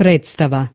Predstava.